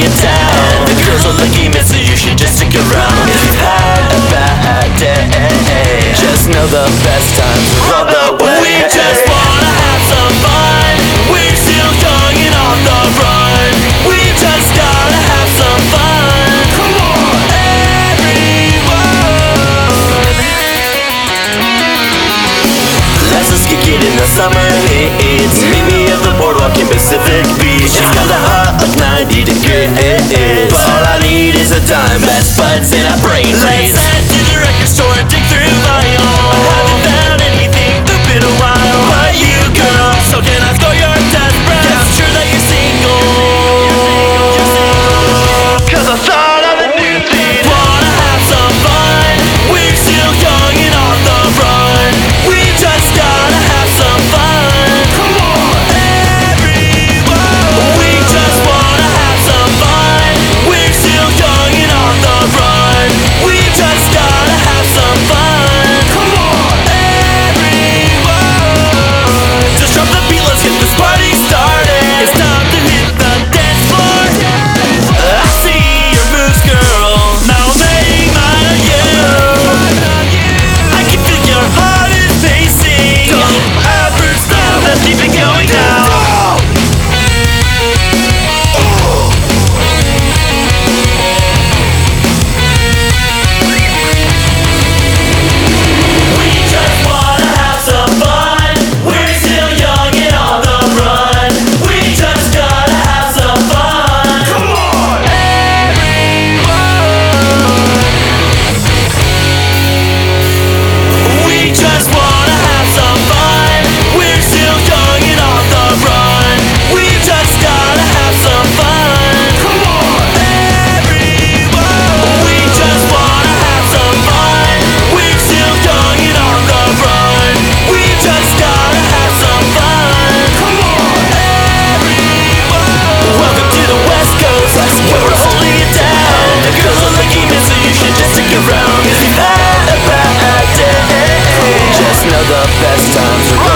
in town. The girls are looking mad so you should just stick around. If you've had a bad day Just know the best times are all the way. We just wanna have some fun. We're still young and on the run. We just gotta have some fun. Come on Everyone. Let's just kick it in the summer. Heat Meet me at the boardwalk in Pacific Beach. Time. Best buds in a brain Let's head to the record store dig through best times